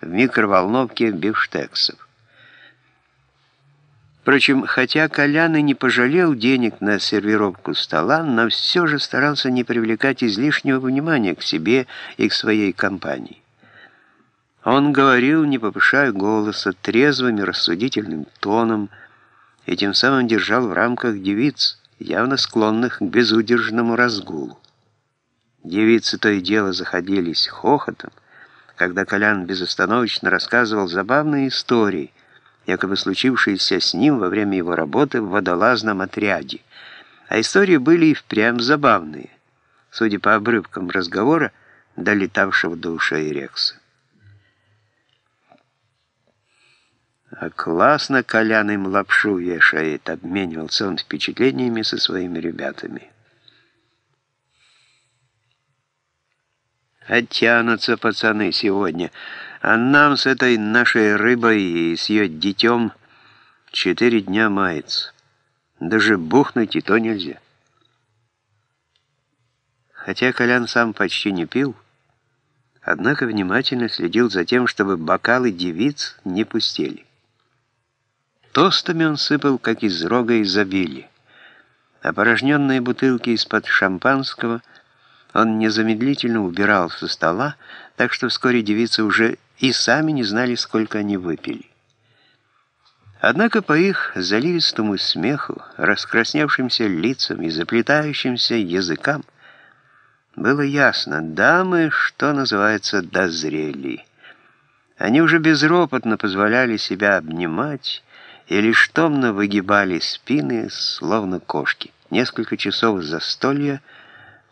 в микроволновке бифштексов. Впрочем, хотя Колян и не пожалел денег на сервировку стола, но все же старался не привлекать излишнего внимания к себе и к своей компании. Он говорил, не повышая голоса, трезвым и рассудительным тоном, и тем самым держал в рамках девиц, явно склонных к безудержному разгулу. Девицы то и дело заходились хохотом, когда Колян безостановочно рассказывал забавные истории, якобы случившиеся с ним во время его работы в водолазном отряде. А истории были и впрямь забавные, судя по обрывкам разговора, долетавшего до ушей Рекса. А классно Колян им лапшу вешает, обменивался он впечатлениями со своими ребятами. Оттянутся пацаны сегодня, а нам с этой нашей рыбой и с ее детем четыре дня мается. Даже бухнуть и то нельзя. Хотя Колян сам почти не пил, однако внимательно следил за тем, чтобы бокалы девиц не пустели. Тостами он сыпал, как из рога изобилия. Опорожненные бутылки из-под шампанского он незамедлительно убирал со стола, так что вскоре девицы уже и сами не знали, сколько они выпили. Однако по их заливистому смеху, раскрасневшимся лицам и заплетающимся языкам было ясно, дамы, что называется, дозрели. Они уже безропотно позволяли себя обнимать, и лишь томно выгибали спины, словно кошки. Несколько часов застолья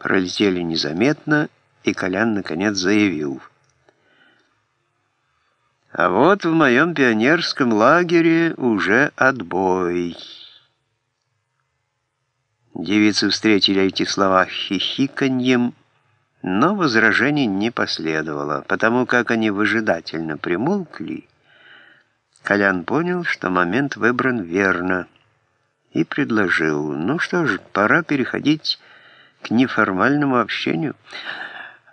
пролетели незаметно, и Колян наконец заявил. «А вот в моем пионерском лагере уже отбой». Девицы встретили эти слова хихиканьем, но возражений не последовало, потому как они выжидательно примолкли, Колян понял, что момент выбран верно, и предложил, ну что ж, пора переходить к неформальному общению.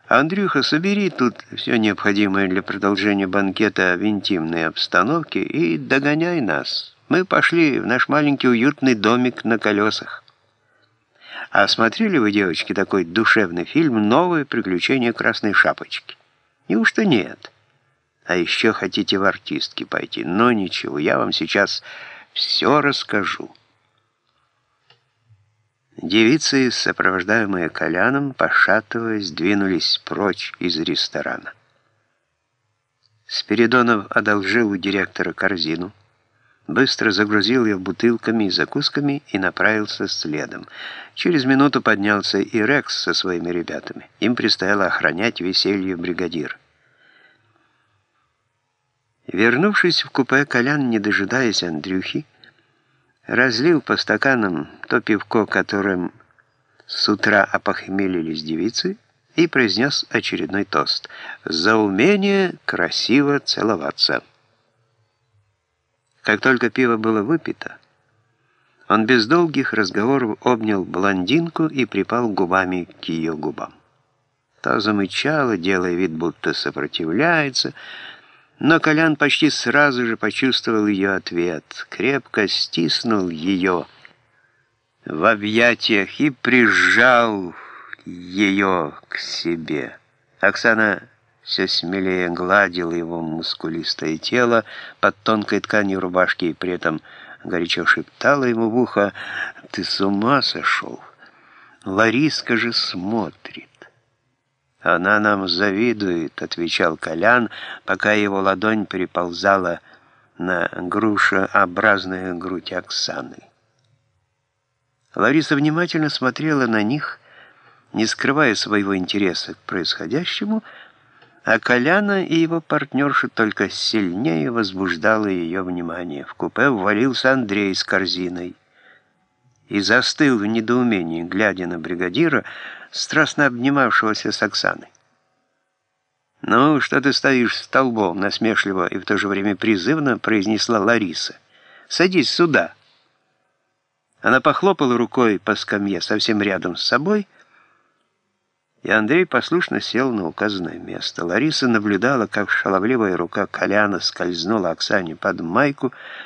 Андрюха, собери тут все необходимое для продолжения банкета в интимной обстановке и догоняй нас. Мы пошли в наш маленький уютный домик на колесах. А смотрели вы, девочки, такой душевный фильм «Новые приключения Красной Шапочки»? Неужто нет?» А еще хотите в артистки пойти. Но ничего, я вам сейчас все расскажу. Девицы, сопровождаемые Коляном, пошатываясь, двинулись прочь из ресторана. Спиридонов одолжил у директора корзину, быстро загрузил ее бутылками и закусками и направился следом. Через минуту поднялся и Рекс со своими ребятами. Им предстояло охранять веселье бригадира. Вернувшись в купе, Колян, не дожидаясь Андрюхи, разлил по стаканам то пивко, которым с утра опохмелились девицы, и произнес очередной тост «За умение красиво целоваться». Как только пиво было выпито, он без долгих разговоров обнял блондинку и припал губами к ее губам. Та замычала, делая вид, будто сопротивляется, но Колян почти сразу же почувствовал ее ответ, крепко стиснул ее в объятиях и прижал ее к себе. Оксана все смелее гладила его мускулистое тело под тонкой тканью рубашки и при этом горячо шептала ему в ухо «Ты с ума сошел? Лариска же смотрит». «Она нам завидует», — отвечал Колян, пока его ладонь переползала на грушеобразную грудь Оксаны. Лариса внимательно смотрела на них, не скрывая своего интереса к происходящему, а Коляна и его партнерша только сильнее возбуждало ее внимание. В купе ввалился Андрей с корзиной и застыл в недоумении, глядя на бригадира, страстно обнимавшегося с Оксаной. «Ну, что ты стоишь столбом?» — насмешливо и в то же время призывно произнесла Лариса. «Садись сюда». Она похлопала рукой по скамье совсем рядом с собой и Андрей послушно сел на указанное место. Лариса наблюдала, как шаловливая рука Коляна скользнула Оксане под майку,